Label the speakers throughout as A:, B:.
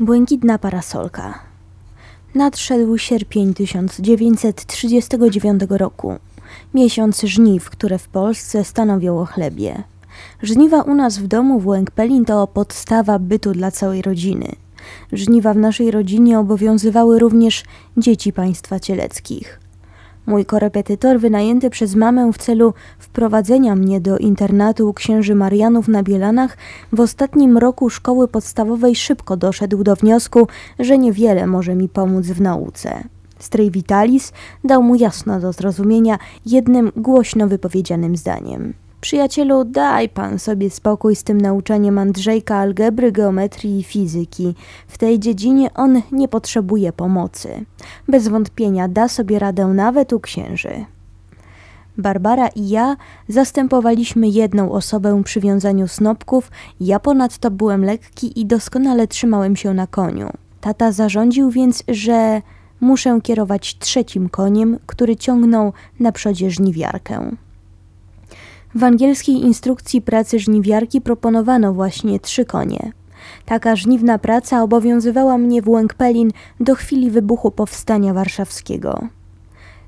A: Błękitna parasolka. Nadszedł sierpień 1939 roku. Miesiąc żniw, które w Polsce stanowią o chlebie. Żniwa u nas w domu w Łękpelin to podstawa bytu dla całej rodziny. Żniwa w naszej rodzinie obowiązywały również dzieci państwa cieleckich. Mój korepetytor wynajęty przez mamę w celu wprowadzenia mnie do internatu księży Marianów na Bielanach w ostatnim roku szkoły podstawowej szybko doszedł do wniosku, że niewiele może mi pomóc w nauce. Strej Vitalis dał mu jasno do zrozumienia jednym głośno wypowiedzianym zdaniem. Przyjacielu, daj pan sobie spokój z tym nauczaniem Andrzejka algebry, geometrii i fizyki. W tej dziedzinie on nie potrzebuje pomocy. Bez wątpienia da sobie radę nawet u księży. Barbara i ja zastępowaliśmy jedną osobę przy wiązaniu snopków, ja ponadto byłem lekki i doskonale trzymałem się na koniu. Tata zarządził więc, że muszę kierować trzecim koniem, który ciągnął na przodzie żniwiarkę. W angielskiej instrukcji pracy żniwiarki proponowano właśnie trzy konie. Taka żniwna praca obowiązywała mnie w Łękpelin do chwili wybuchu powstania warszawskiego.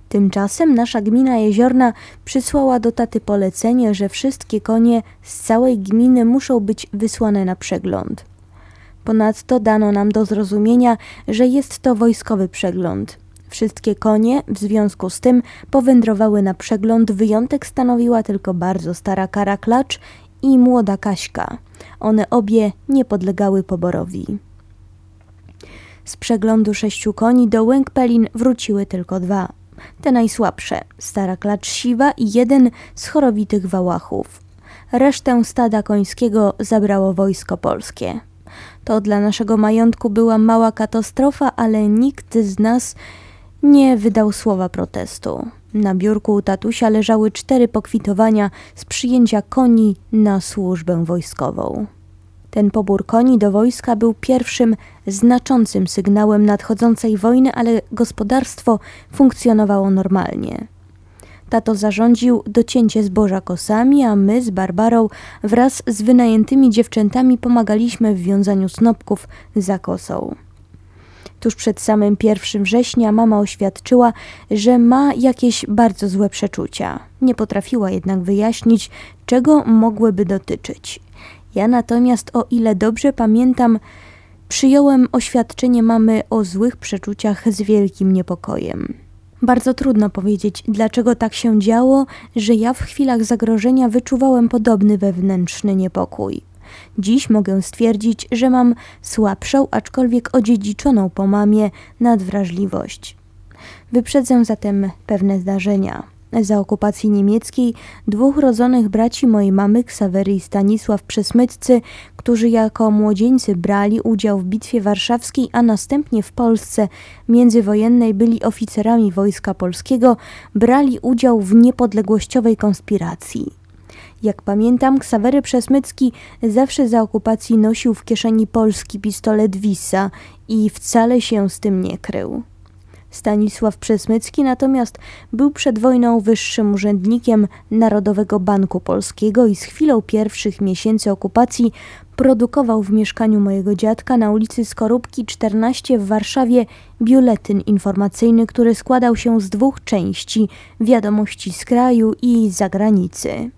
A: Tymczasem nasza gmina jeziorna przysłała do taty polecenie, że wszystkie konie z całej gminy muszą być wysłane na przegląd. Ponadto dano nam do zrozumienia, że jest to wojskowy przegląd. Wszystkie konie w związku z tym powędrowały na przegląd. Wyjątek stanowiła tylko bardzo stara kara klacz i młoda Kaśka. One obie nie podlegały poborowi. Z przeglądu sześciu koni do Łęk-Pelin wróciły tylko dwa. Te najsłabsze, stara klacz siwa i jeden z chorowitych wałachów. Resztę stada końskiego zabrało wojsko polskie. To dla naszego majątku była mała katastrofa, ale nikt z nas nie wydał słowa protestu. Na biurku u tatusia leżały cztery pokwitowania z przyjęcia koni na służbę wojskową. Ten pobór koni do wojska był pierwszym znaczącym sygnałem nadchodzącej wojny, ale gospodarstwo funkcjonowało normalnie. Tato zarządził docięcie zboża kosami, a my z Barbarą wraz z wynajętymi dziewczętami pomagaliśmy w wiązaniu snopków za kosą. Tuż przed samym 1 września mama oświadczyła, że ma jakieś bardzo złe przeczucia. Nie potrafiła jednak wyjaśnić, czego mogłyby dotyczyć. Ja natomiast, o ile dobrze pamiętam, przyjąłem oświadczenie mamy o złych przeczuciach z wielkim niepokojem. Bardzo trudno powiedzieć, dlaczego tak się działo, że ja w chwilach zagrożenia wyczuwałem podobny wewnętrzny niepokój. Dziś mogę stwierdzić, że mam słabszą, aczkolwiek odziedziczoną po mamie nadwrażliwość. Wyprzedzę zatem pewne zdarzenia. Za okupacji niemieckiej dwóch rodzonych braci mojej mamy, Ksawery i Stanisław Przesmytcy, którzy jako młodzieńcy brali udział w Bitwie Warszawskiej, a następnie w Polsce międzywojennej byli oficerami Wojska Polskiego, brali udział w niepodległościowej konspiracji. Jak pamiętam, Ksawery Przesmycki zawsze za okupacji nosił w kieszeni polski pistolet Wisa i wcale się z tym nie krył. Stanisław Przesmycki natomiast był przed wojną wyższym urzędnikiem Narodowego Banku Polskiego i z chwilą pierwszych miesięcy okupacji produkował w mieszkaniu mojego dziadka na ulicy Skorupki 14 w Warszawie biuletyn informacyjny, który składał się z dwóch części: wiadomości z kraju i zagranicy.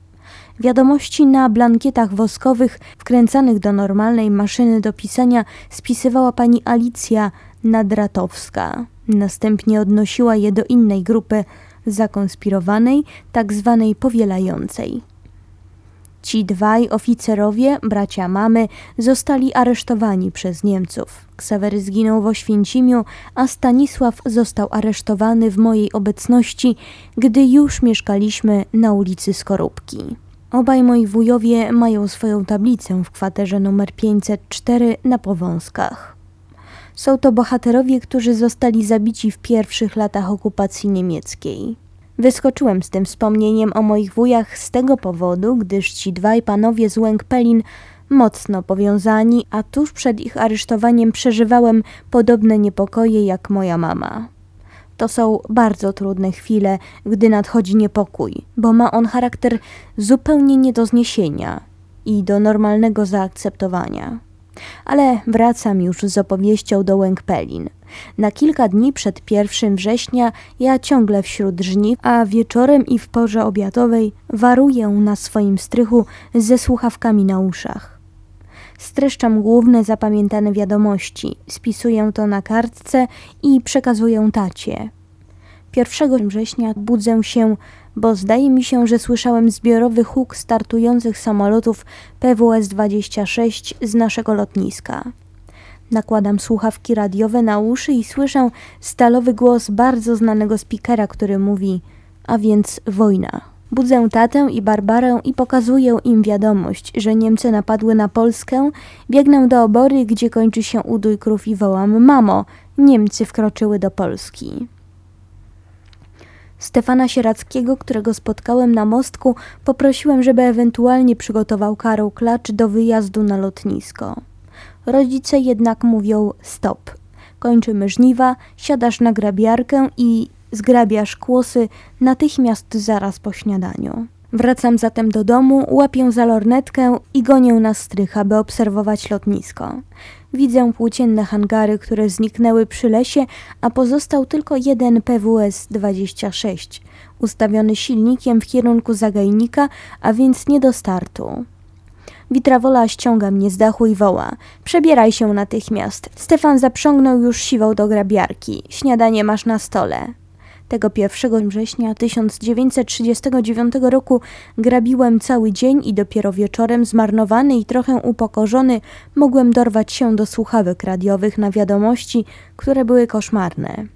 A: Wiadomości na blankietach woskowych wkręcanych do normalnej maszyny do pisania spisywała pani Alicja Nadratowska. Następnie odnosiła je do innej grupy zakonspirowanej, tak zwanej powielającej. Ci dwaj oficerowie, bracia mamy, zostali aresztowani przez Niemców. Ksawery zginął w Oświęcimiu, a Stanisław został aresztowany w mojej obecności, gdy już mieszkaliśmy na ulicy Skorupki. Obaj moi wujowie mają swoją tablicę w kwaterze numer 504 na Powązkach. Są to bohaterowie, którzy zostali zabici w pierwszych latach okupacji niemieckiej. Wyskoczyłem z tym wspomnieniem o moich wujach z tego powodu, gdyż ci dwaj panowie z Łęk-Pelin mocno powiązani, a tuż przed ich aresztowaniem przeżywałem podobne niepokoje jak moja mama. To są bardzo trudne chwile, gdy nadchodzi niepokój, bo ma on charakter zupełnie nie do zniesienia i do normalnego zaakceptowania. Ale wracam już z opowieścią do Łękpelin. Na kilka dni przed 1 września ja ciągle wśród żniw, a wieczorem i w porze obiadowej waruję na swoim strychu ze słuchawkami na uszach. Streszczam główne zapamiętane wiadomości, spisuję to na kartce i przekazuję tacie. 1 września budzę się, bo zdaje mi się, że słyszałem zbiorowy huk startujących samolotów PWS-26 z naszego lotniska. Nakładam słuchawki radiowe na uszy i słyszę stalowy głos bardzo znanego spikera, który mówi: A więc wojna. Budzę tatę i Barbarę i pokazuję im wiadomość, że Niemcy napadły na Polskę. Biegnę do obory, gdzie kończy się udój krów i wołam: Mamo, Niemcy wkroczyły do Polski. Stefana Sierackiego, którego spotkałem na mostku, poprosiłem, żeby ewentualnie przygotował karę klacz do wyjazdu na lotnisko. Rodzice jednak mówią stop. Kończymy żniwa, siadasz na grabiarkę i zgrabiasz kłosy natychmiast zaraz po śniadaniu. Wracam zatem do domu, łapię za lornetkę i gonię na strych, aby obserwować lotnisko. Widzę płócienne hangary, które zniknęły przy lesie, a pozostał tylko jeden PWS-26, ustawiony silnikiem w kierunku zagajnika, a więc nie do startu. Witrawola ściąga mnie z dachu i woła. Przebieraj się natychmiast. Stefan zaprzągnął już siwą do grabiarki. Śniadanie masz na stole. Tego 1 września 1939 roku grabiłem cały dzień i dopiero wieczorem, zmarnowany i trochę upokorzony, mogłem dorwać się do słuchawek radiowych na wiadomości, które były koszmarne.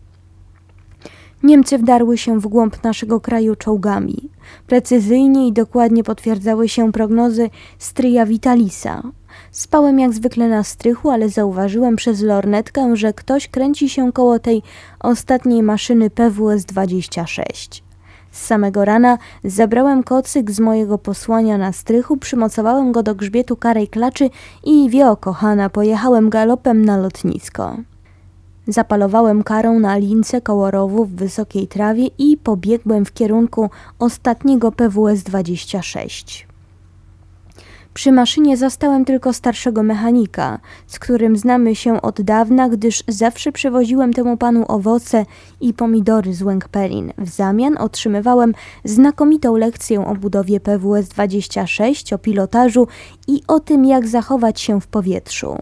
A: Niemcy wdarły się w głąb naszego kraju czołgami. Precyzyjnie i dokładnie potwierdzały się prognozy stryja Vitalisa. Spałem jak zwykle na strychu, ale zauważyłem przez lornetkę, że ktoś kręci się koło tej ostatniej maszyny PWS-26. Z samego rana zabrałem kocyk z mojego posłania na strychu, przymocowałem go do grzbietu karej klaczy i wio kochana, pojechałem galopem na lotnisko. Zapalowałem karą na lince koło rowu w wysokiej trawie i pobiegłem w kierunku ostatniego PWS-26. Przy maszynie zastałem tylko starszego mechanika, z którym znamy się od dawna, gdyż zawsze przywoziłem temu panu owoce i pomidory z Łękperin. W zamian otrzymywałem znakomitą lekcję o budowie PWS-26, o pilotażu i o tym, jak zachować się w powietrzu.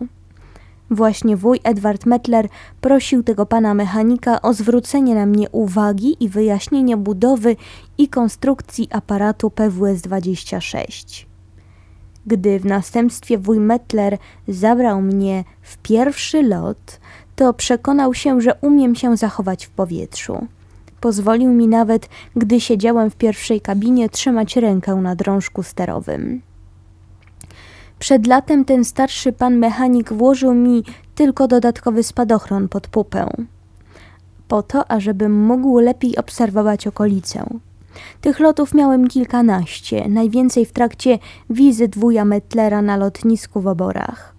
A: Właśnie wuj Edward Mettler prosił tego pana mechanika o zwrócenie na mnie uwagi i wyjaśnienie budowy i konstrukcji aparatu PWS-26. Gdy w następstwie wuj Mettler zabrał mnie w pierwszy lot, to przekonał się, że umiem się zachować w powietrzu. Pozwolił mi nawet, gdy siedziałem w pierwszej kabinie, trzymać rękę na drążku sterowym. Przed latem ten starszy pan mechanik włożył mi tylko dodatkowy spadochron pod pupę, po to, ażebym mógł lepiej obserwować okolicę. Tych lotów miałem kilkanaście, najwięcej w trakcie wizyt wuja Metlera na lotnisku w oborach.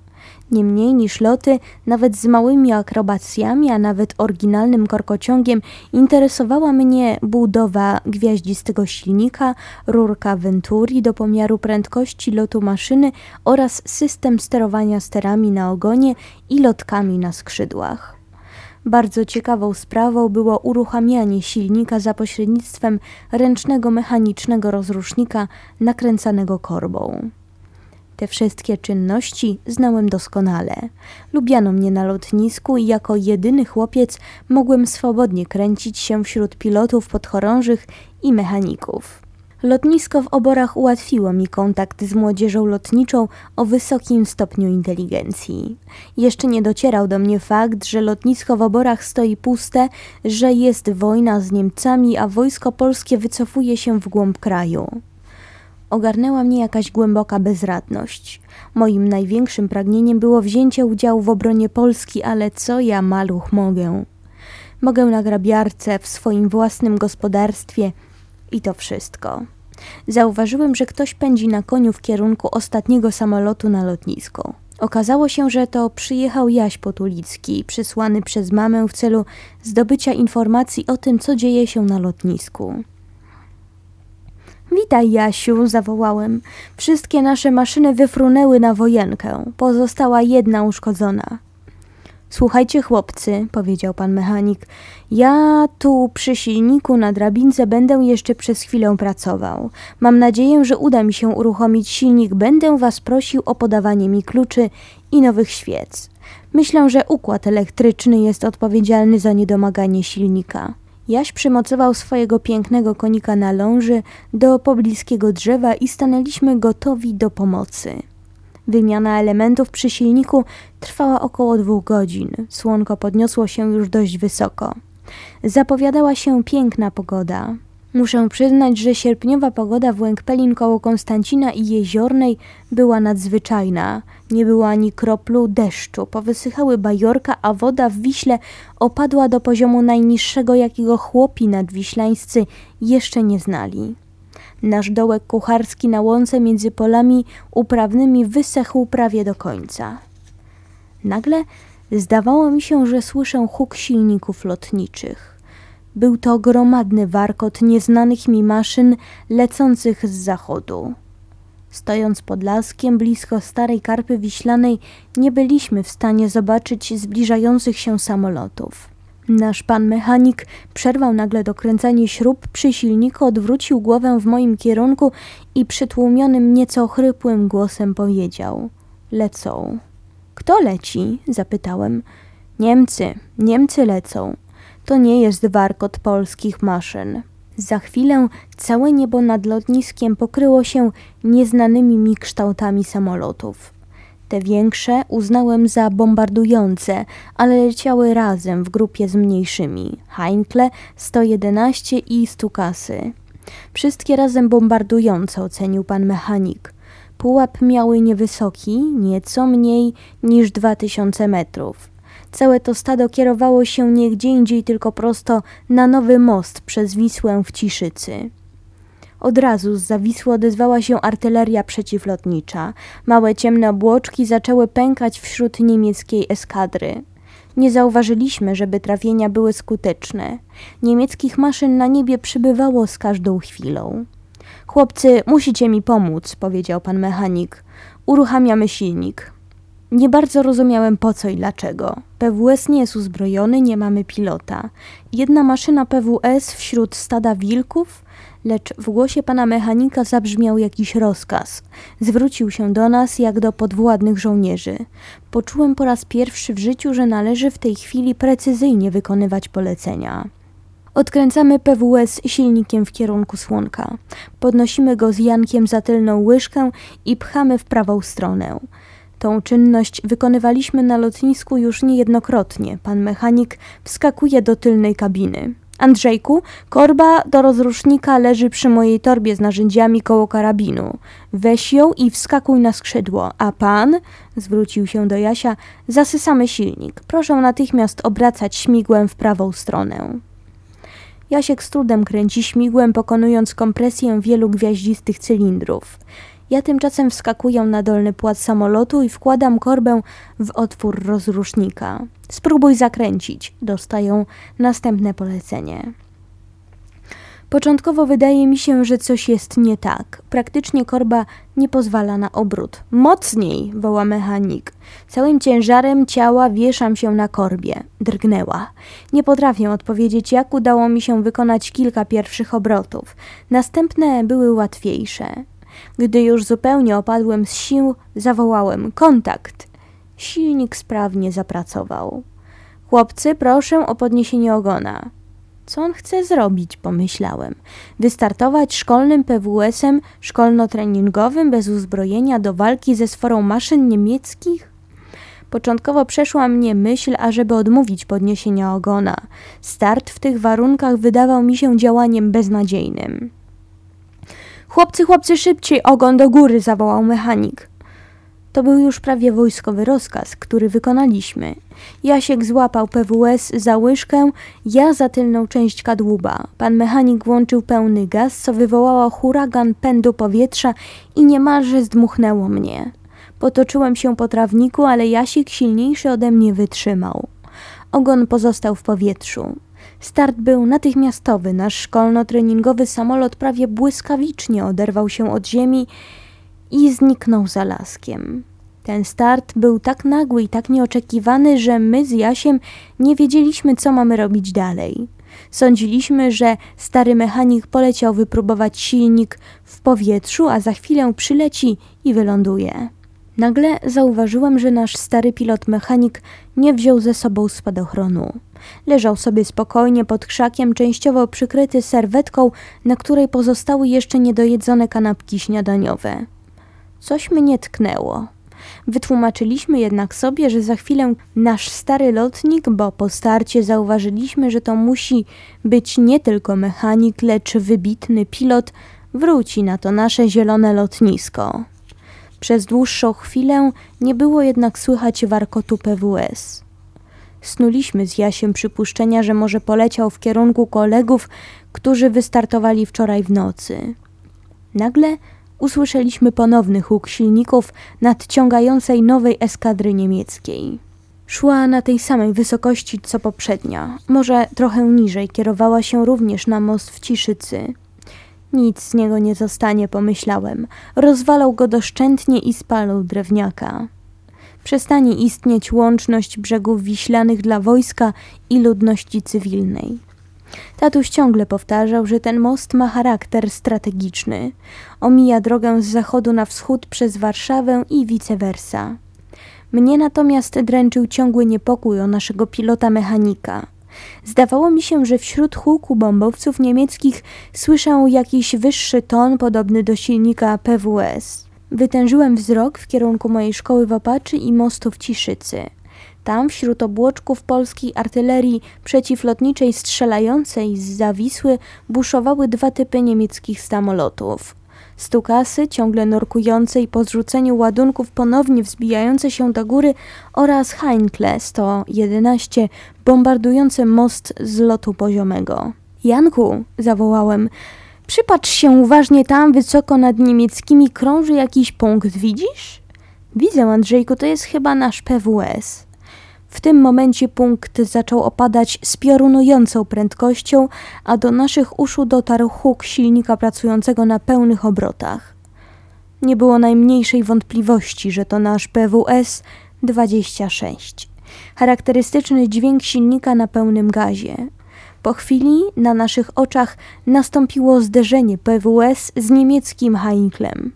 A: Nie mniej niż loty, nawet z małymi akrobacjami, a nawet oryginalnym korkociągiem, interesowała mnie budowa gwiaździstego silnika, rurka Venturi do pomiaru prędkości lotu maszyny oraz system sterowania sterami na ogonie i lotkami na skrzydłach. Bardzo ciekawą sprawą było uruchamianie silnika za pośrednictwem ręcznego mechanicznego rozrusznika nakręcanego korbą. Te wszystkie czynności znałem doskonale. Lubiano mnie na lotnisku i jako jedyny chłopiec mogłem swobodnie kręcić się wśród pilotów podchorążych i mechaników. Lotnisko w oborach ułatwiło mi kontakt z młodzieżą lotniczą o wysokim stopniu inteligencji. Jeszcze nie docierał do mnie fakt, że lotnisko w oborach stoi puste, że jest wojna z Niemcami, a wojsko polskie wycofuje się w głąb kraju. Ogarnęła mnie jakaś głęboka bezradność. Moim największym pragnieniem było wzięcie udziału w obronie Polski, ale co ja maluch mogę? Mogę na grabiarce, w swoim własnym gospodarstwie i to wszystko. Zauważyłem, że ktoś pędzi na koniu w kierunku ostatniego samolotu na lotnisko. Okazało się, że to przyjechał Jaś Potulicki, przysłany przez mamę w celu zdobycia informacji o tym, co dzieje się na lotnisku. Witaj, Jasiu, zawołałem. Wszystkie nasze maszyny wyfrunęły na wojenkę. Pozostała jedna uszkodzona. Słuchajcie, chłopcy, powiedział pan mechanik, ja tu przy silniku na drabince będę jeszcze przez chwilę pracował. Mam nadzieję, że uda mi się uruchomić silnik. Będę was prosił o podawanie mi kluczy i nowych świec. Myślę, że układ elektryczny jest odpowiedzialny za niedomaganie silnika. Jaś przymocował swojego pięknego konika na ląży do pobliskiego drzewa i stanęliśmy gotowi do pomocy. Wymiana elementów przy silniku trwała około dwóch godzin. Słonko podniosło się już dość wysoko. Zapowiadała się piękna pogoda. Muszę przyznać, że sierpniowa pogoda w Łękpelin koło Konstancina i Jeziornej była nadzwyczajna. Nie było ani kroplu deszczu, powysychały bajorka, a woda w Wiśle opadła do poziomu najniższego, jakiego chłopi nadwiślańscy jeszcze nie znali. Nasz dołek kucharski na łące między polami uprawnymi wysechł prawie do końca. Nagle zdawało mi się, że słyszę huk silników lotniczych. Był to gromadny warkot nieznanych mi maszyn lecących z zachodu. Stojąc pod laskiem blisko starej karpy wiślanej, nie byliśmy w stanie zobaczyć zbliżających się samolotów. Nasz pan mechanik przerwał nagle dokręcanie śrub przy silniku, odwrócił głowę w moim kierunku i przytłumionym, nieco chrypłym głosem powiedział: Lecą. Kto leci? zapytałem. Niemcy, Niemcy lecą. To nie jest warkot polskich maszyn. Za chwilę całe niebo nad lotniskiem pokryło się nieznanymi mi kształtami samolotów. Te większe uznałem za bombardujące, ale leciały razem w grupie z mniejszymi. Heinkle, 111 i Stukasy. Wszystkie razem bombardujące ocenił pan mechanik. Pułap miały niewysoki, nieco mniej niż 2000 metrów. Całe to stado kierowało się nie gdzie indziej, tylko prosto na nowy most przez Wisłę w Ciszycy. Od razu z zawisły odezwała się artyleria przeciwlotnicza. Małe ciemne obłoczki zaczęły pękać wśród niemieckiej eskadry. Nie zauważyliśmy, żeby trafienia były skuteczne. Niemieckich maszyn na niebie przybywało z każdą chwilą. Chłopcy, musicie mi pomóc, powiedział pan mechanik. Uruchamiamy silnik. Nie bardzo rozumiałem po co i dlaczego. PWS nie jest uzbrojony, nie mamy pilota. Jedna maszyna PWS wśród stada wilków, lecz w głosie pana mechanika zabrzmiał jakiś rozkaz. Zwrócił się do nas jak do podwładnych żołnierzy. Poczułem po raz pierwszy w życiu, że należy w tej chwili precyzyjnie wykonywać polecenia. Odkręcamy PWS silnikiem w kierunku słonka. Podnosimy go z Jankiem za tylną łyżkę i pchamy w prawą stronę. Tą czynność wykonywaliśmy na lotnisku już niejednokrotnie. Pan mechanik wskakuje do tylnej kabiny. Andrzejku, korba do rozrusznika leży przy mojej torbie z narzędziami koło karabinu. Weź ją i wskakuj na skrzydło, a pan, zwrócił się do Jasia, zasysamy silnik. Proszę natychmiast obracać śmigłem w prawą stronę. Jasiek z trudem kręci śmigłem, pokonując kompresję wielu gwiaździstych cylindrów. Ja tymczasem wskakuję na dolny płat samolotu i wkładam korbę w otwór rozrusznika. Spróbuj zakręcić. Dostają następne polecenie. Początkowo wydaje mi się, że coś jest nie tak. Praktycznie korba nie pozwala na obrót. Mocniej! woła mechanik. Całym ciężarem ciała wieszam się na korbie. Drgnęła. Nie potrafię odpowiedzieć, jak udało mi się wykonać kilka pierwszych obrotów. Następne były łatwiejsze. Gdy już zupełnie opadłem z sił, zawołałem kontakt. Silnik sprawnie zapracował. Chłopcy, proszę o podniesienie ogona. Co on chce zrobić, pomyślałem. Wystartować szkolnym PWS-em szkolno-treningowym bez uzbrojenia do walki ze sforą maszyn niemieckich? Początkowo przeszła mnie myśl, ażeby odmówić podniesienia ogona. Start w tych warunkach wydawał mi się działaniem beznadziejnym. Chłopcy, chłopcy, szybciej, ogon do góry, zawołał mechanik. To był już prawie wojskowy rozkaz, który wykonaliśmy. Jasiek złapał PWS za łyżkę, ja za tylną część kadłuba. Pan mechanik włączył pełny gaz, co wywołało huragan pędu powietrza i niemalże zdmuchnęło mnie. Potoczyłem się po trawniku, ale Jasik silniejszy ode mnie wytrzymał. Ogon pozostał w powietrzu. Start był natychmiastowy. Nasz szkolno-treningowy samolot prawie błyskawicznie oderwał się od ziemi i zniknął za laskiem. Ten start był tak nagły i tak nieoczekiwany, że my z Jasiem nie wiedzieliśmy, co mamy robić dalej. Sądziliśmy, że stary mechanik poleciał wypróbować silnik w powietrzu, a za chwilę przyleci i wyląduje. Nagle zauważyłem, że nasz stary pilot mechanik nie wziął ze sobą spadochronu. Leżał sobie spokojnie pod krzakiem, częściowo przykryty serwetką, na której pozostały jeszcze niedojedzone kanapki śniadaniowe. Coś mnie tknęło. Wytłumaczyliśmy jednak sobie, że za chwilę nasz stary lotnik, bo po starcie zauważyliśmy, że to musi być nie tylko mechanik, lecz wybitny pilot, wróci na to nasze zielone lotnisko. Przez dłuższą chwilę nie było jednak słychać warkotu PWS. Snuliśmy z Jasiem przypuszczenia, że może poleciał w kierunku kolegów, którzy wystartowali wczoraj w nocy. Nagle usłyszeliśmy ponowny huk silników nadciągającej nowej eskadry niemieckiej. Szła na tej samej wysokości co poprzednia, może trochę niżej, kierowała się również na most w Ciszycy. Nic z niego nie zostanie, pomyślałem. Rozwalał go doszczętnie i spalał drewniaka. Przestanie istnieć łączność brzegów wiślanych dla wojska i ludności cywilnej. Tatuś ciągle powtarzał, że ten most ma charakter strategiczny. Omija drogę z zachodu na wschód przez Warszawę i vice versa. Mnie natomiast dręczył ciągły niepokój o naszego pilota mechanika. Zdawało mi się, że wśród huku bombowców niemieckich słyszę jakiś wyższy ton podobny do silnika PWS. Wytężyłem wzrok w kierunku mojej szkoły w Opaczy i mostu w Ciszycy. Tam wśród obłoczków polskiej artylerii przeciwlotniczej strzelającej z zawisły buszowały dwa typy niemieckich samolotów. Stukasy, ciągle nurkujące i po zrzuceniu ładunków ponownie wzbijające się do góry oraz Heinkle 111 bombardujące most z lotu poziomego. Janku, zawołałem, przypatrz się uważnie tam wysoko nad niemieckimi krąży jakiś punkt, widzisz? Widzę, Andrzejku, to jest chyba nasz PWS. W tym momencie punkt zaczął opadać z piorunującą prędkością, a do naszych uszu dotarł huk silnika pracującego na pełnych obrotach. Nie było najmniejszej wątpliwości, że to nasz PWS 26. Charakterystyczny dźwięk silnika na pełnym gazie. Po chwili na naszych oczach nastąpiło zderzenie PWS z niemieckim Heinklem.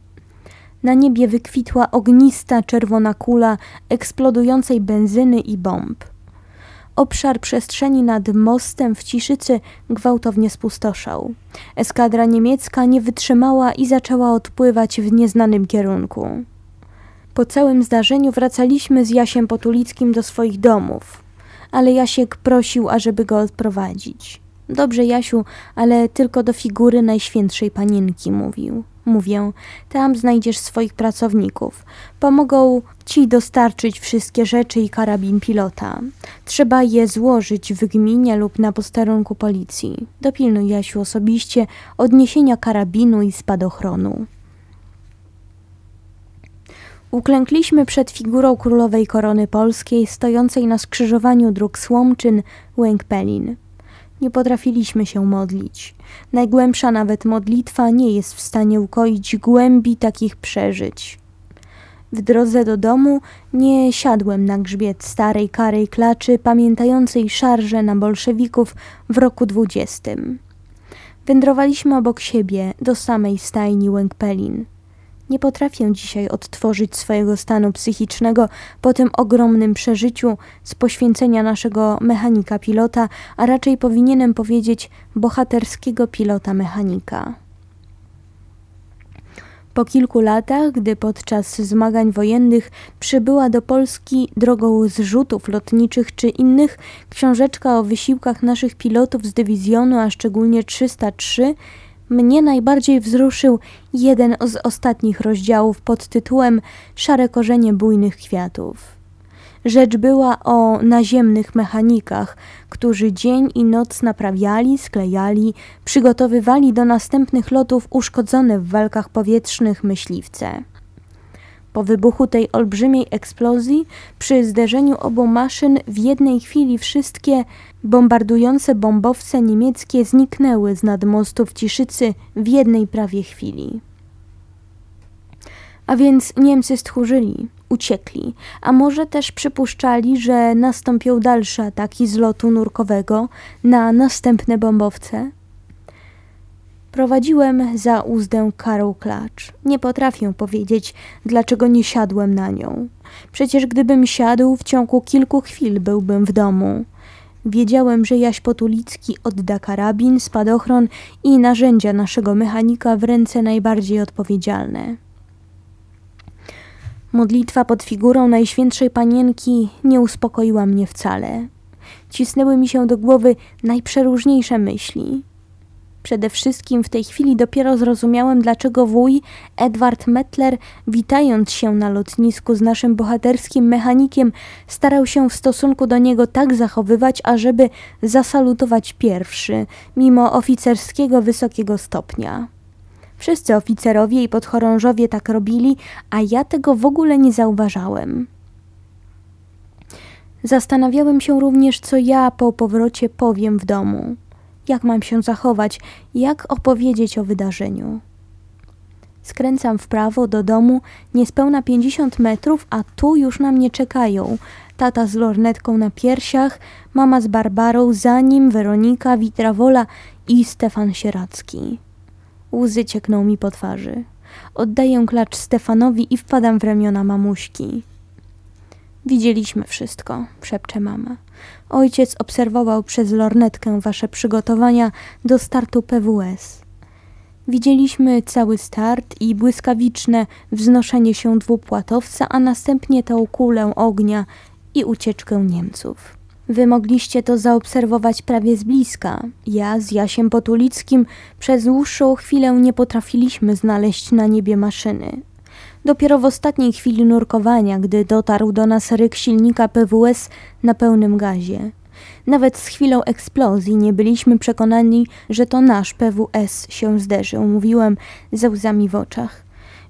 A: Na niebie wykwitła ognista czerwona kula eksplodującej benzyny i bomb. Obszar przestrzeni nad mostem w Ciszycy gwałtownie spustoszał. Eskadra niemiecka nie wytrzymała i zaczęła odpływać w nieznanym kierunku. Po całym zdarzeniu wracaliśmy z Jasiem Potulickim do swoich domów, ale Jasiek prosił, ażeby go odprowadzić. Dobrze, Jasiu, ale tylko do figury Najświętszej Panienki, mówił. Mówię, tam znajdziesz swoich pracowników. Pomogą ci dostarczyć wszystkie rzeczy i karabin pilota. Trzeba je złożyć w gminie lub na posterunku policji. Dopilnuj Jasiu osobiście odniesienia karabinu i spadochronu. Uklękliśmy przed figurą królowej korony polskiej stojącej na skrzyżowaniu dróg Słomczyn, Łęk-Pelin. Nie potrafiliśmy się modlić. Najgłębsza nawet modlitwa nie jest w stanie ukoić głębi takich przeżyć. W drodze do domu nie siadłem na grzbiet starej karej klaczy pamiętającej szarże na bolszewików w roku dwudziestym. Wędrowaliśmy obok siebie do samej stajni Łękpelin. Nie potrafię dzisiaj odtworzyć swojego stanu psychicznego po tym ogromnym przeżyciu z poświęcenia naszego mechanika pilota, a raczej powinienem powiedzieć bohaterskiego pilota mechanika. Po kilku latach, gdy podczas zmagań wojennych przybyła do Polski drogą zrzutów lotniczych czy innych, książeczka o wysiłkach naszych pilotów z dywizjonu, a szczególnie 303, mnie najbardziej wzruszył jeden z ostatnich rozdziałów pod tytułem Szare korzenie bujnych kwiatów. Rzecz była o naziemnych mechanikach, którzy dzień i noc naprawiali, sklejali, przygotowywali do następnych lotów uszkodzone w walkach powietrznych myśliwce. Po wybuchu tej olbrzymiej eksplozji, przy zderzeniu obu maszyn, w jednej chwili wszystkie bombardujące bombowce niemieckie zniknęły z nad mostów Ciszycy w jednej prawie chwili. A więc Niemcy stchórzyli, uciekli, a może też przypuszczali, że nastąpią dalsze ataki z lotu nurkowego na następne bombowce? Prowadziłem za uzdę karą klacz. Nie potrafię powiedzieć, dlaczego nie siadłem na nią. Przecież gdybym siadł, w ciągu kilku chwil byłbym w domu. Wiedziałem, że Jaś Potulicki odda karabin, spadochron i narzędzia naszego mechanika w ręce najbardziej odpowiedzialne. Modlitwa pod figurą Najświętszej Panienki nie uspokoiła mnie wcale. Cisnęły mi się do głowy najprzeróżniejsze myśli. Przede wszystkim w tej chwili dopiero zrozumiałem, dlaczego wuj Edward Mettler, witając się na lotnisku z naszym bohaterskim mechanikiem, starał się w stosunku do niego tak zachowywać, ażeby zasalutować pierwszy, mimo oficerskiego wysokiego stopnia. Wszyscy oficerowie i podchorążowie tak robili, a ja tego w ogóle nie zauważałem. Zastanawiałem się również, co ja po powrocie powiem w domu. Jak mam się zachować, jak opowiedzieć o wydarzeniu. Skręcam w prawo do domu niespełna 50 metrów, a tu już na mnie czekają. Tata z lornetką na piersiach, mama z Barbarą, za nim Weronika, Witrawola i Stefan Sieracki. Łzy ciekną mi po twarzy. Oddaję klacz Stefanowi i wpadam w ramiona mamuśki. Widzieliśmy wszystko, szepcze mama. Ojciec obserwował przez lornetkę wasze przygotowania do startu PWS. Widzieliśmy cały start i błyskawiczne wznoszenie się dwupłatowca, a następnie tę kulę ognia i ucieczkę Niemców. Wy mogliście to zaobserwować prawie z bliska. Ja z Jasiem Potulickim przez dłuższą chwilę nie potrafiliśmy znaleźć na niebie maszyny. Dopiero w ostatniej chwili nurkowania, gdy dotarł do nas ryk silnika PWS na pełnym gazie. Nawet z chwilą eksplozji nie byliśmy przekonani, że to nasz PWS się zderzył, mówiłem ze łzami w oczach.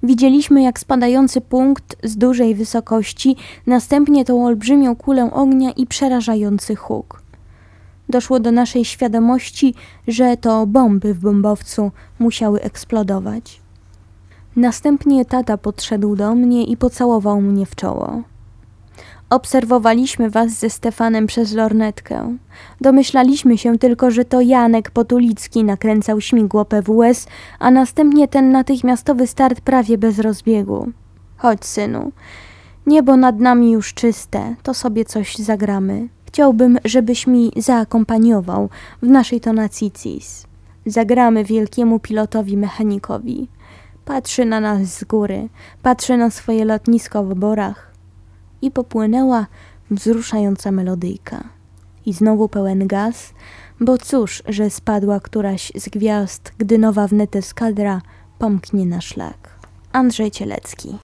A: Widzieliśmy, jak spadający punkt z dużej wysokości, następnie tą olbrzymią kulę ognia i przerażający huk. Doszło do naszej świadomości, że to bomby w bombowcu musiały eksplodować. Następnie tata podszedł do mnie i pocałował mnie w czoło. Obserwowaliśmy was ze Stefanem przez lornetkę. Domyślaliśmy się tylko, że to Janek Potulicki nakręcał śmigło PWS, a następnie ten natychmiastowy start prawie bez rozbiegu. Chodź, synu. Niebo nad nami już czyste, to sobie coś zagramy. Chciałbym, żebyś mi zaakompaniował w naszej tonacji CIS. Zagramy wielkiemu pilotowi mechanikowi. Patrzy na nas z góry, patrzy na swoje lotnisko w borach. I popłynęła wzruszająca melodyjka. I znowu pełen gaz, bo cóż, że spadła któraś z gwiazd, gdy nowa wnet eskadra pomknie na szlak. Andrzej Cielecki